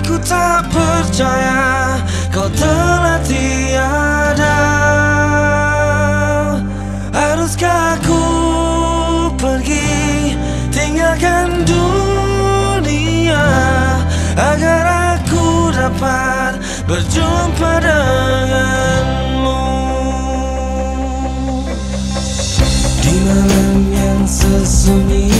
Aku tak percaya kau telah tiada. Haruskah aku pergi? Tinggalkan dunia Agar aku dapat berjumpa denganmu. Di malam yang sesunyi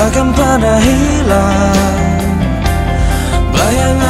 takkan pernah hilang. Bayangan